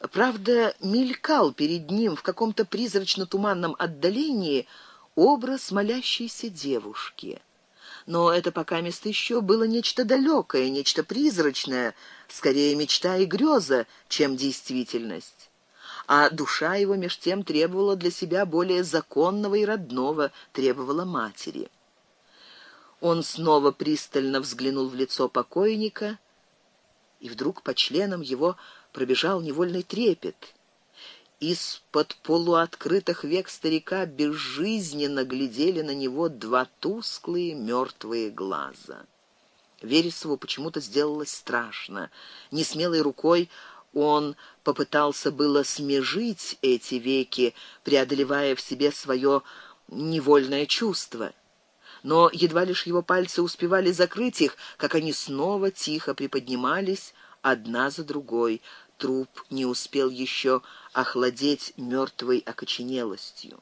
Правда, мелькал перед ним в каком-то призрачно-туманном отдалении образ молящейся девушки. Но это пока место еще было нечто далекое, нечто призрачное, скорее мечта и греза, чем действительность. А душа его меж тем требовала для себя более законного и родного, требовала матери. Он снова пристально взглянул в лицо покойника, и вдруг по членам его пробежал невольный трепет. Из-под полуоткрытых век старика безжизненно глядели на него два тусклые мертвые глаза. Вересову почему-то сделалось страшно. Несмелой рукой он попытался было смежить эти веки, преодолевая в себе свое невольное чувство. Но едва лишь его пальцы успевали закрыть их, как они снова тихо приподнимались одна за другой. Труп не успел еще охладеть мертвой окоченелостью.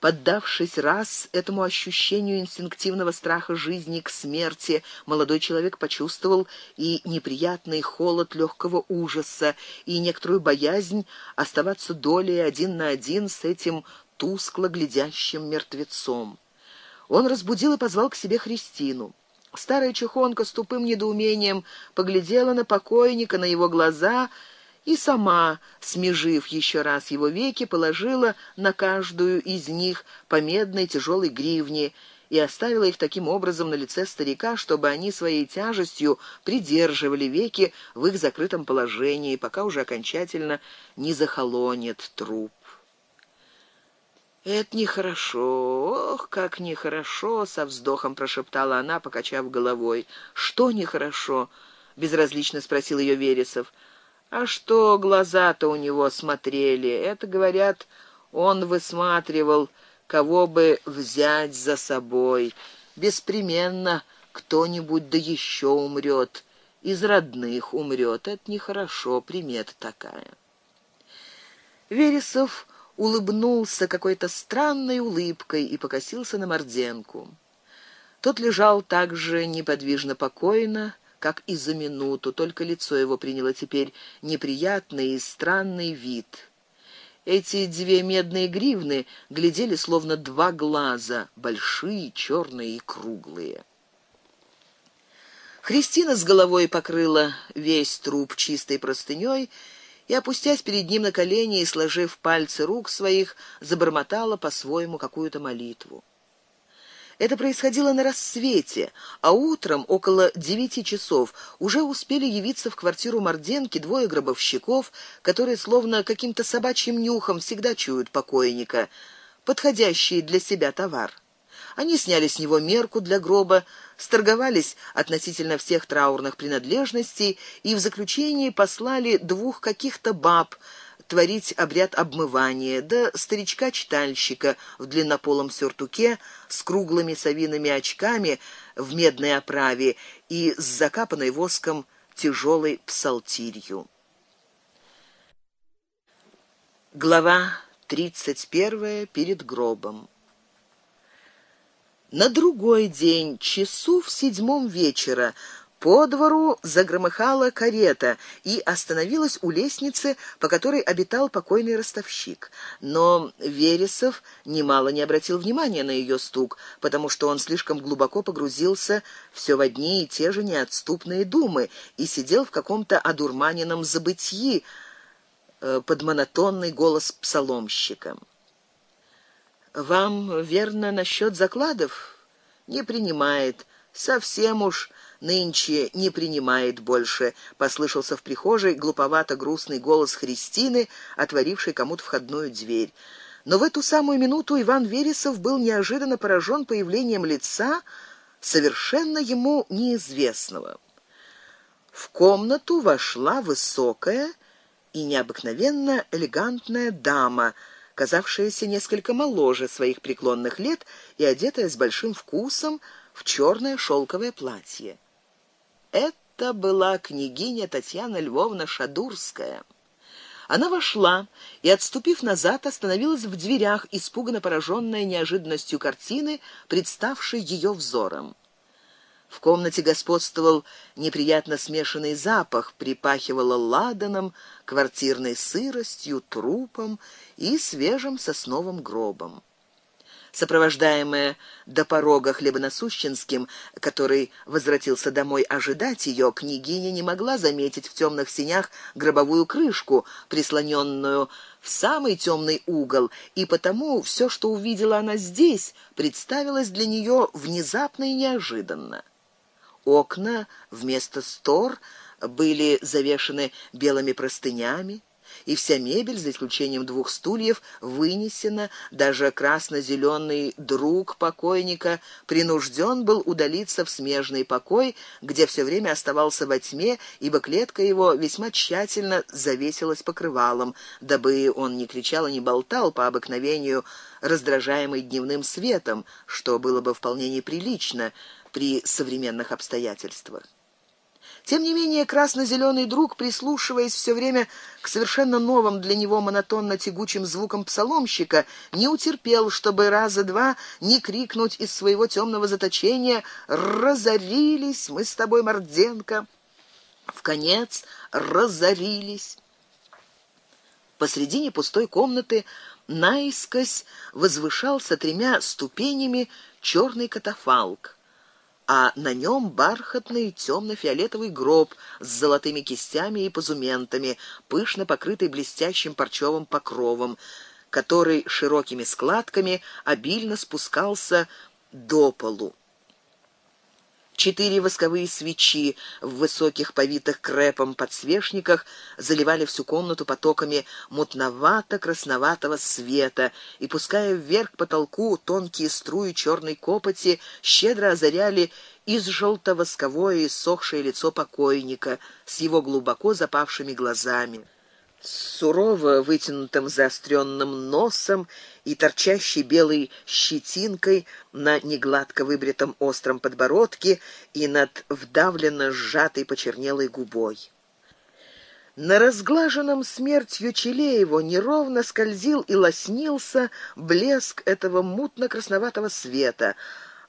Поддавшись раз этому ощущению инстинктивного страха жизни к смерти, молодой человек почувствовал и неприятный холод легкого ужаса, и некоторую боязнь оставаться долей один на один с этим тускло глядящим мертвецом. Он разбудил и позвал к себе Христину. Старая чухонка с тупым недоумением поглядела на покойника, на его глаза и сама, смежив еще раз его веки, положила на каждую из них по медной тяжелой гривне и оставила их таким образом на лице старика, чтобы они своей тяжестью придерживали веки в их закрытом положении, пока уже окончательно не захолонет труп. Это нехорошо. Ох, как нехорошо, со вздохом прошептала она, покачав головой. Что нехорошо? безразлично спросил ее Вересов. А что глаза-то у него смотрели? Это, говорят, он высматривал, кого бы взять за собой. Беспременно кто-нибудь да еще умрет, из родных умрет. Это нехорошо, примета такая. Вересов улыбнулся какой-то странной улыбкой и покосился на Морденку. Тот лежал так же неподвижно покойно, как и за минуту, только лицо его приняло теперь неприятный и странный вид. Эти две медные гривны глядели словно два глаза, большие, черные и круглые. Христина с головой покрыла весь труп чистой простыней и, опустясь перед ним на колени и сложив пальцы рук своих, забормотала по-своему какую-то молитву. Это происходило на рассвете, а утром около девяти часов уже успели явиться в квартиру Морденки двое гробовщиков, которые словно каким-то собачьим нюхом всегда чуют покойника, подходящий для себя товар. Они сняли с него мерку для гроба, сторговались относительно всех траурных принадлежностей и в заключении послали двух каких-то баб творить обряд обмывания, да старичка-читальщика в длиннополом сюртуке с круглыми совиными очками в медной оправе и с закапанной воском тяжелой псалтирью. Глава тридцать первая перед гробом. На другой день, часу в седьмом вечера, по двору загромыхала карета и остановилась у лестницы, по которой обитал покойный ростовщик. Но Вересов немало не обратил внимания на ее стук, потому что он слишком глубоко погрузился все в одни и те же неотступные думы и сидел в каком-то одурманенном забытьи э, под монотонный голос псаломщика. Вам верно насчет закладов не принимает, совсем уж нынче не принимает больше, послышался в прихожей глуповато грустный голос Христины, отворившей кому-то входную дверь. Но в эту самую минуту Иван Вересов был неожиданно поражен появлением лица совершенно ему неизвестного. В комнату вошла высокая и необыкновенно элегантная дама казавшаяся несколько моложе своих преклонных лет и одетая с большим вкусом в черное шелковое платье. Это была княгиня Татьяна Львовна Шадурская. Она вошла и, отступив назад, остановилась в дверях, испуганно пораженная неожиданностью картины, представшей ее взором. В комнате господствовал неприятно смешанный запах, припахивало ладаном, квартирной сыростью, трупом и свежим сосновым гробом сопровождаемая до порога хлебоносущенским, который возвратился домой ожидать ее, княгиня не могла заметить в темных синях гробовую крышку, прислоненную в самый темный угол, и потому все, что увидела она здесь, представилось для нее внезапно и неожиданно. Окна вместо стор были завешены белыми простынями, и вся мебель, за исключением двух стульев, вынесена, даже красно зеленый друг покойника принужден был удалиться в смежный покой, где все время оставался во тьме, ибо клетка его весьма тщательно завесилась покрывалом, дабы он не кричал и не болтал по обыкновению, раздражаемый дневным светом, что было бы вполне неприлично при современных обстоятельствах. Тем не менее, красно зеленый друг, прислушиваясь все время к совершенно новым для него монотонно тягучим звукам псаломщика, не утерпел, чтобы раза два не крикнуть из своего темного заточения: "Разорились мы с тобой, Морденко!" В конец разорились. Посредине пустой комнаты наискось возвышался тремя ступенями черный катафалк а на нем бархатный темно фиолетовый гроб с золотыми кистями и позументами, пышно покрытый блестящим парчевым покровом, который широкими складками обильно спускался до полу. Четыре восковые свечи в высоких повитых крепом подсвечниках заливали всю комнату потоками мутновато-красноватого света и пуская вверх к потолку тонкие струи черной копоти, щедро озаряли из желто-восковое и сохшее лицо покойника с его глубоко запавшими глазами с сурово вытянутым заостренным носом и торчащей белой щетинкой на негладко выбритом остром подбородке и над вдавленно сжатой почернелой губой. На разглаженном смертью челе его неровно скользил и лоснился блеск этого мутно-красноватого света,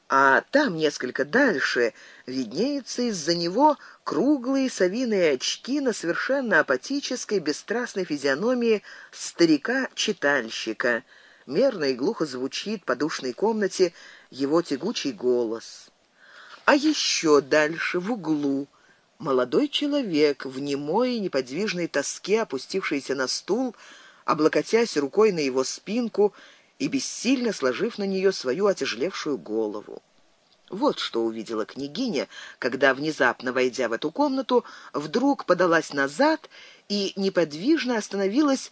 а там несколько дальше виднеются из-за него круглые совиные очки на совершенно апатической, бесстрастной физиономии старика-читальщика. Мерно и глухо звучит по душной комнате его тягучий голос. А еще дальше в углу молодой человек в немой и неподвижной тоске, опустившийся на стул, облокотясь рукой на его спинку и бессильно сложив на нее свою отяжелевшую голову. Вот что увидела княгиня, когда внезапно войдя в эту комнату, вдруг подалась назад и неподвижно остановилась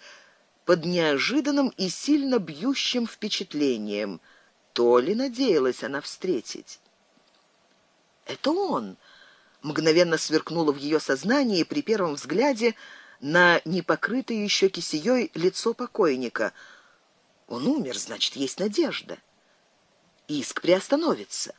под неожиданным и сильно бьющим впечатлением. То ли надеялась она встретить. Это он. Мгновенно сверкнуло в ее сознании при первом взгляде на непокрытое еще кисеей лицо покойника. Он умер, значит, есть надежда. Иск приостановится.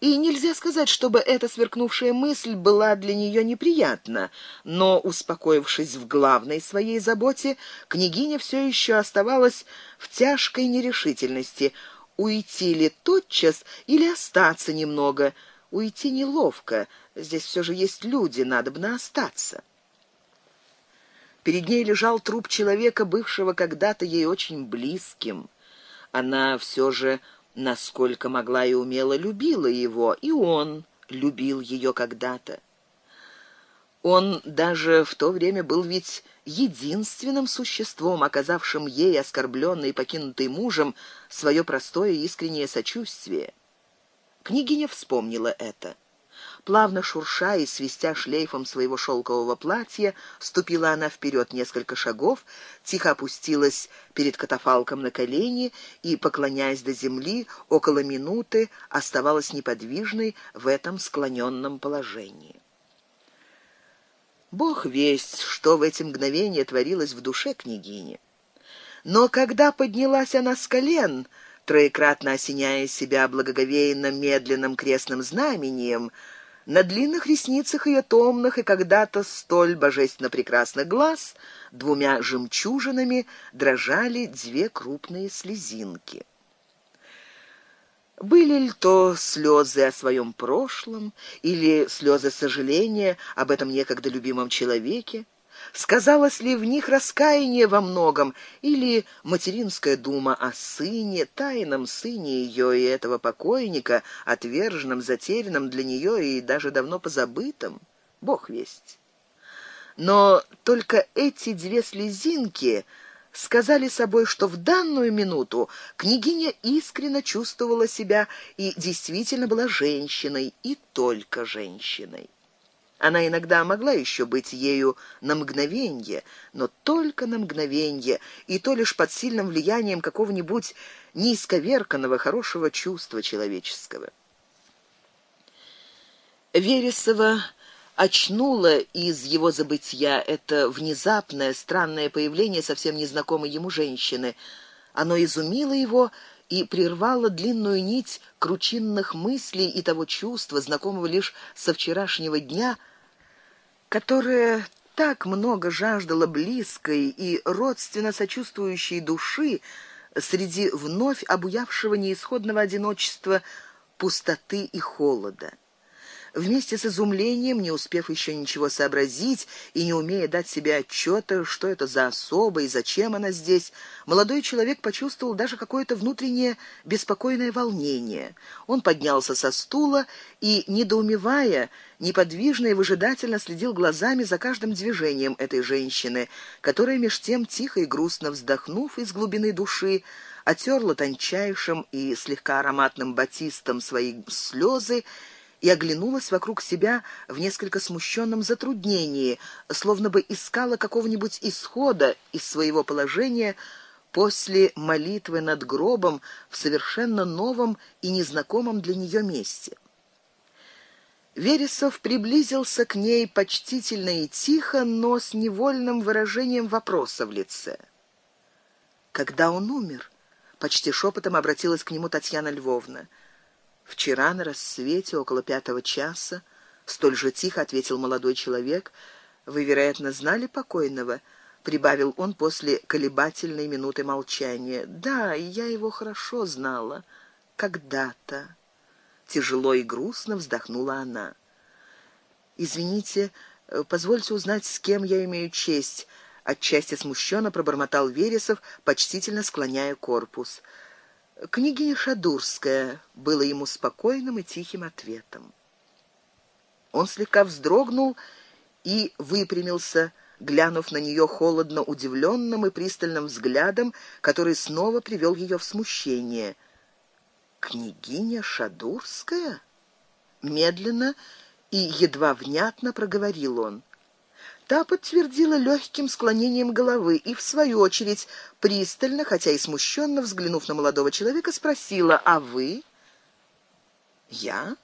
И нельзя сказать, чтобы эта сверкнувшая мысль была для нее неприятна, но успокоившись в главной своей заботе, княгиня все еще оставалась в тяжкой нерешительности: уйти ли тотчас или остаться немного. Уйти неловко, здесь все же есть люди, надо бы остаться. Перед ней лежал труп человека, бывшего когда-то ей очень близким. Она все же насколько могла и умела любила его, и он любил ее когда-то. Он даже в то время был ведь единственным существом, оказавшим ей оскорбленной и покинутой мужем свое простое и искреннее сочувствие. Княгиня вспомнила это. Плавно шурша и свистя шлейфом своего шелкового платья, ступила она вперед несколько шагов, тихо опустилась перед катафалком на колени и, поклоняясь до земли, около минуты оставалась неподвижной в этом склоненном положении. Бог весть, что в эти мгновения творилось в душе княгини. Но когда поднялась она с колен, троекратно осеняя себя благоговейно медленным крестным знамением, на длинных ресницах ее томных и когда-то столь божественно прекрасных глаз двумя жемчужинами дрожали две крупные слезинки. Были ли то слезы о своем прошлом или слезы сожаления об этом некогда любимом человеке? Сказалось ли в них раскаяние во многом или материнская дума о сыне, тайном сыне ее и этого покойника, отверженном, затерянном для нее и даже давно позабытом? Бог весть. Но только эти две слезинки сказали собой, что в данную минуту княгиня искренне чувствовала себя и действительно была женщиной, и только женщиной. Она иногда могла еще быть ею на мгновенье, но только на мгновенье, и то лишь под сильным влиянием какого-нибудь неисковерканного хорошего чувства человеческого. Вересова очнуло из его забытья это внезапное, странное появление совсем незнакомой ему женщины. Оно изумило его и прервало длинную нить кручинных мыслей и того чувства, знакомого лишь со вчерашнего дня, которое так много жаждало близкой и родственно сочувствующей души среди вновь обуявшего неисходного одиночества, пустоты и холода. Вместе с изумлением, не успев еще ничего сообразить и не умея дать себе отчета, что это за особа и зачем она здесь, молодой человек почувствовал даже какое-то внутреннее беспокойное волнение. Он поднялся со стула и, недоумевая, неподвижно и выжидательно следил глазами за каждым движением этой женщины, которая меж тем тихо и грустно вздохнув из глубины души, отерла тончайшим и слегка ароматным батистом свои слезы и оглянулась вокруг себя в несколько смущенном затруднении, словно бы искала какого-нибудь исхода из своего положения после молитвы над гробом в совершенно новом и незнакомом для нее месте. Вересов приблизился к ней почтительно и тихо, но с невольным выражением вопроса в лице. Когда он умер? почти шепотом обратилась к нему Татьяна Львовна. Вчера на рассвете около пятого часа, столь же тихо ответил молодой человек. Вы, вероятно, знали покойного, прибавил он после колебательной минуты молчания. Да, я его хорошо знала когда-то. Тяжело и грустно вздохнула она. Извините, позвольте узнать, с кем я имею честь, отчасти смущенно пробормотал Вересов, почтительно склоняя корпус. Княгиня Шадурская было ему спокойным и тихим ответом. Он слегка вздрогнул и выпрямился, глянув на нее холодно удивленным и пристальным взглядом, который снова привел ее в смущение. Княгиня Шадурская? Медленно и едва внятно проговорил он. Та подтвердила легким склонением головы и в свою очередь пристально, хотя и смущенно взглянув на молодого человека, спросила: "А вы?" "Я?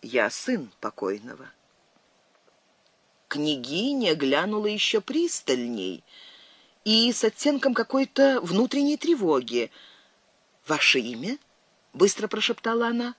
Я сын покойного". Княгиня глянула еще пристальней и с оттенком какой-то внутренней тревоги. "Ваше имя?" быстро прошептала она.